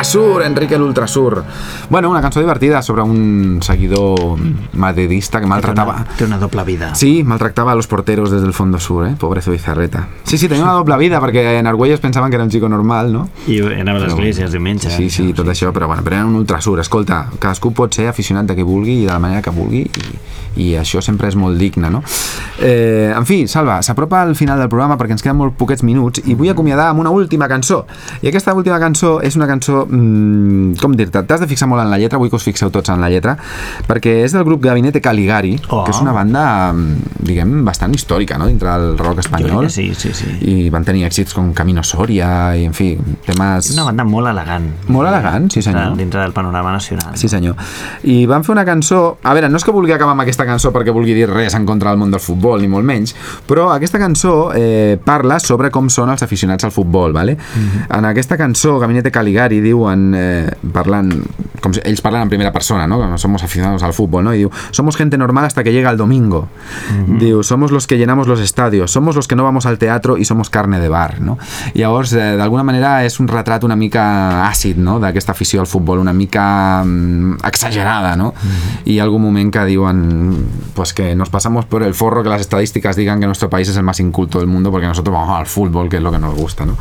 Ultrasur. Ultrasur, Enrique l'Ultrasur. Bueno, una cançó divertida sobre un seguidor madridista que maltratava... Té una doble vida. Sí, maltractava a los porteros desde el fondo sur, eh? Pobrezo Bizarreta. Sí, sí, tenia una doble vida, perquè en Argüelles pensaven que era un chico normal, no? I anava a l'església els diumenges. Sí, sí, tot això, però bueno, però era un ultrasur. Escolta, cadascú pot ser aficionat de qui vulgui i de la manera que vulgui i, i això sempre és molt digne, no? Eh, en fi, Salva, s'apropa al final del programa perquè ens queden molt poquets minuts i vull acomiadar amb una última cançó. I aquesta última cançó és una cançó cançó, mm, com dir-te, t'has de fixar molt en la lletra, vull que us fixeu tots en la lletra, perquè és del grup Gabinete Caligari, Oh. que és una banda, mm, diguem, bastant històrica, no?, dintre del rock espanyol. sí, sí, sí. I van tenir èxits com Camino Soria, i en fi, temes... És una banda molt elegant. Molt elegant, sí senyor. Dintre del panorama nacional. Sí senyor. I van fer una cançó... A veure, no és que vulgui acabar amb aquesta cançó perquè vulgui dir res en contra del món del futbol, ni molt menys, però aquesta cançó eh, parla sobre com són els aficionats al futbol, ¿vale? En aquesta cançó, Gabinete Caligari, diuen, eh, parlant, com si, ells parlen en primera persona, ¿no? Com somos aficionados al fútbol, ¿no? Y diu, somos gente normal hasta que llega el domingo. Diu, somos los que llenamos los estadios, somos los que no vamos al teatro y somos carne de bar, no? Llavors, eh, d'alguna manera és un retrat una mica àcid, no?, d'aquesta afició al futbol, una mica mm, exagerada, ¿no? Y algún moment que diuen pues que nos pasamos por el forro que las estadísticas digan que nuestro país es el más inculto del mundo porque nosotros vamos al fútbol, que es lo que nos gusta, no?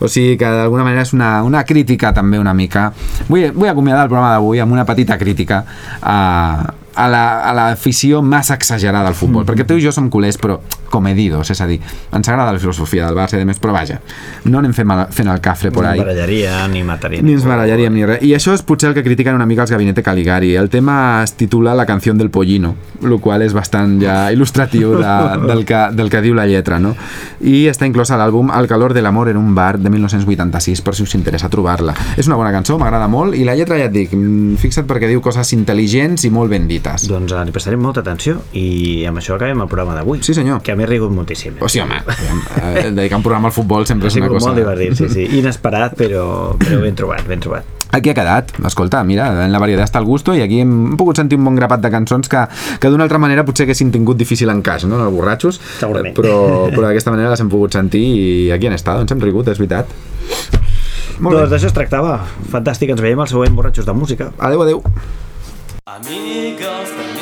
O sigui que d'alguna manera és una, una crítica també una mica... Vull, vull acomiadar el programa d'avui amb una petita crítica a, a la- a l'afició la, massa exagerada al futbol, perquè tu i jo som culers però comedidos, és a dir, ens agrada la filosofia del Barça i de més, però vaja no anem fent, mal, fent el cafre por Ni ahí barallaria, ni mataria. ni ens barallaríem ni res. I això és potser el que critiquen una mica els Gabinete Caligari. El tema es titula La canció del pollino, el qual és bastant ja il·lustratiu de, del, que, del que diu la lletra, no? I està inclòs a l'àlbum El calor de l'amor en un bar de 1986, per si us interessa trobar-la. És una bona cançó, m'agrada molt, i la lletra ja et dic, mm, fixa't perquè diu coses intel·ligents i molt ben dites. Doncs li prestarem molta atenció i amb això acabem el programa d'avui. Sí, senyor. Que a mi he rigut moltíssim. O sigui, home, eh, dedicar un programa al futbol sempre és una cosa... molt divertit, sí, sí. Inesperat, però, però ben trobat, ben trobat. Aquí ha quedat, escolta, mira, en la varietat està el gusto i aquí hem pogut sentir un bon grapat de cançons que, que d'una altra manera potser haguessin tingut difícil encaix, no?, en els borratxos, Segurament. però, però d'aquesta manera les hem pogut sentir i aquí han estat, doncs hem rigut, és veritat. Molt doncs d'això es tractava. Fantàstic, ens veiem al següent Borratxos de Música. Adeu, adeu. Amigos, permitidnos